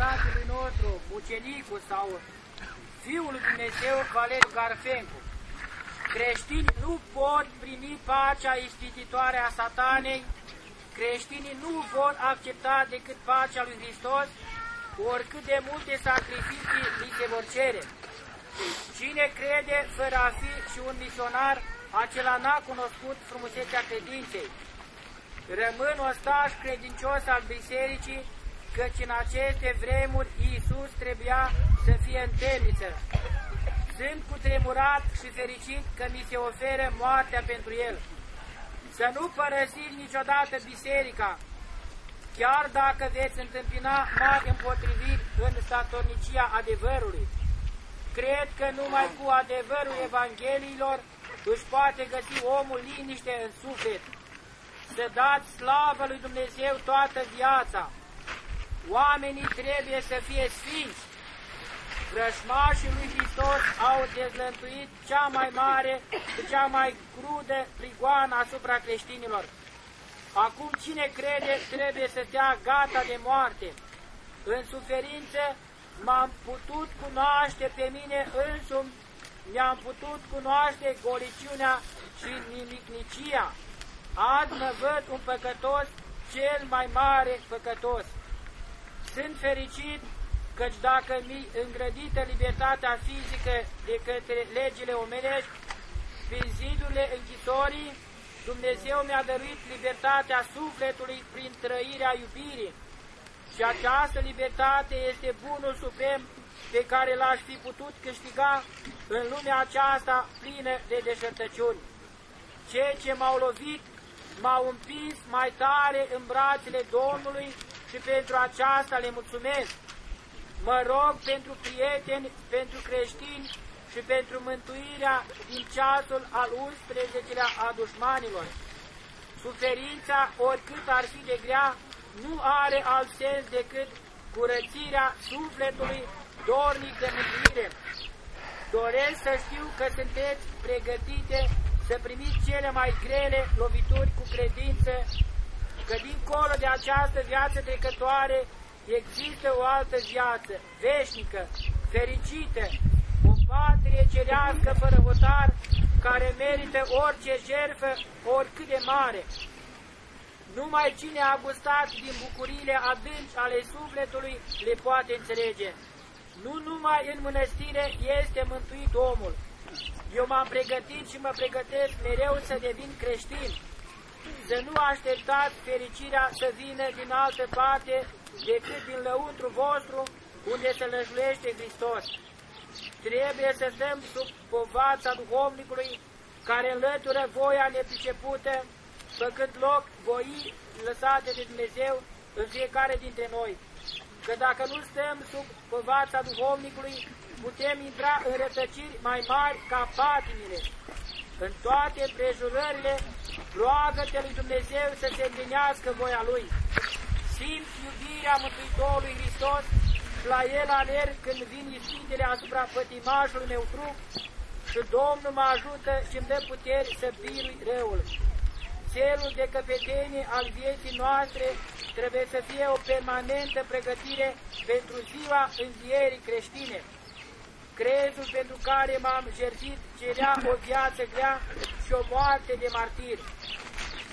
fratelui nostru, ucenicul sau Fiul lui Dumnezeu, Valeriu Garfencu. Creștinii nu pot primi pacea ispititoare a satanei, creștinii nu vor accepta decât pacea lui Hristos, oricât de multe sacrificii li se vor cere. Cine crede fără a fi și un misionar, acela n-a cunoscut frumusețea credinței. Rămân ostaș credincios al bisericii, căci în aceste vremuri Iisus trebuia să fie în temniță. Sunt cutremurat și fericit că mi se oferă moartea pentru El. Să nu părăsiți niciodată biserica, chiar dacă veți întâmpina mari împotriviri în statornicia adevărului. Cred că numai cu adevărul Evangheliilor își poate găsi omul liniște în suflet. Să dați slavă lui Dumnezeu toată viața. Oamenii trebuie să fie sfinți. Vrășmașii lui Hristos au dezlăntuit cea mai mare și cea mai crudă prigoană asupra creștinilor. Acum cine crede trebuie să stea gata de moarte. În suferință m-am putut cunoaște pe mine însumi, mi-am putut cunoaște goliciunea și nimicnicia. Azi mă văd un păcătos, cel mai mare păcătos. Sunt fericit căci dacă mi îngrădită libertatea fizică de către legile omenești, prin zidurile închisorii, Dumnezeu mi-a dăruit libertatea sufletului prin trăirea iubirii. Și această libertate este bunul suprem pe care l-aș fi putut câștiga în lumea aceasta plină de deșertăciuni. Cei ce m-au lovit m-au împins mai tare în brațele Domnului și pentru aceasta le mulțumesc. Mă rog pentru prieteni, pentru creștini și pentru mântuirea din ceasul al 11-lea a dușmanilor. Suferința, oricât ar fi de grea, nu are alt sens decât curățirea sufletului dornic de mântuire. Doresc să știu că sunteți pregătite să primiți cele mai grele lovituri cu credință, că dincolo de această viață trecătoare există o altă viață, veșnică, fericită, o patrie cerească fără hotar, care merită orice jertfă, oricât de mare. Numai cine a gustat din bucuriile adânci ale sufletului le poate înțelege. Nu numai în mănăstire este mântuit omul. Eu m-am pregătit și mă pregătesc mereu să devin creștin. Să nu așteptați fericirea să vină din altă parte decât din lăuntru vostru unde se lăjulește Hristos. Trebuie să stăm sub povața duhovnicului care înlătură voia nepricepută, făcând loc voii lăsate de Dumnezeu în fiecare dintre noi. Că dacă nu stăm sub povața duhovnicului, putem intra în rătăciri mai mari ca patimile. În toate împrejurările, roagă-te lui Dumnezeu să se împlinească voia Lui. Simți iubirea Mântuitorului Hristos și la El alerg când vin ispitele asupra pătimașului meu trup și Domnul mă ajută și îmi dă puteri să birui răul. Celul de căpetenie al vieții noastre trebuie să fie o permanentă pregătire pentru ziua învierii creștine. Crezul pentru care m-am jertit cerea o viață grea și o moarte de martir.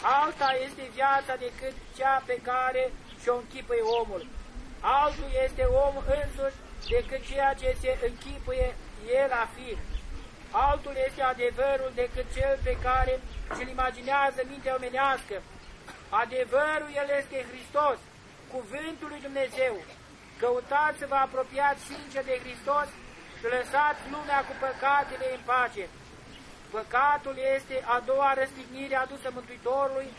Alta este viața decât cea pe care și-o închipuie omul. Altul este om însuși decât ceea ce se închipuie el a fi. Altul este adevărul decât cel pe care și-l imaginează mintea omenească. Adevărul el este Hristos, cuvântul lui Dumnezeu. Căutați să vă apropiați sincer de Hristos și lăsați lumea cu păcatele în pace. Păcatul este a doua răstignire adusă Mântuitorului,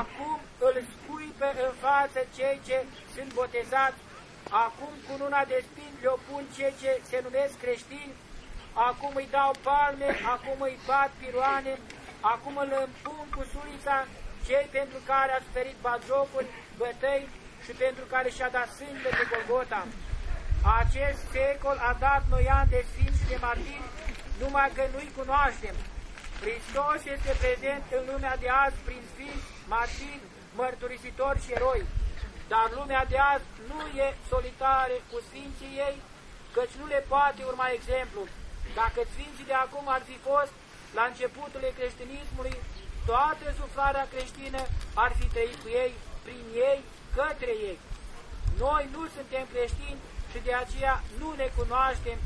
acum îl scuipă în față cei ce sunt botezați, acum cu luna de spin le opun cei ce se numesc creștini, acum îi dau palme, acum îi bat piroane, acum îl împun cu sulița cei pentru care a suferit bagiocuri, bătăi și pentru care și-a dat sânge de Golgota. Acest secol a dat noi ani de sfinți și de martiri, numai că nu-i cunoaștem. Hristos este prezent în lumea de azi prin sfinți, martiri, mărturisitori și eroi. dar lumea de azi nu e solitare cu sfinții ei, căci nu le poate urma exemplu. Dacă sfinții de acum ar fi fost la începutul creștinismului, toată suflarea creștină ar fi trăit cu ei, prin ei, către ei. Noi nu suntem creștini și de aceea nu ne cunoaștem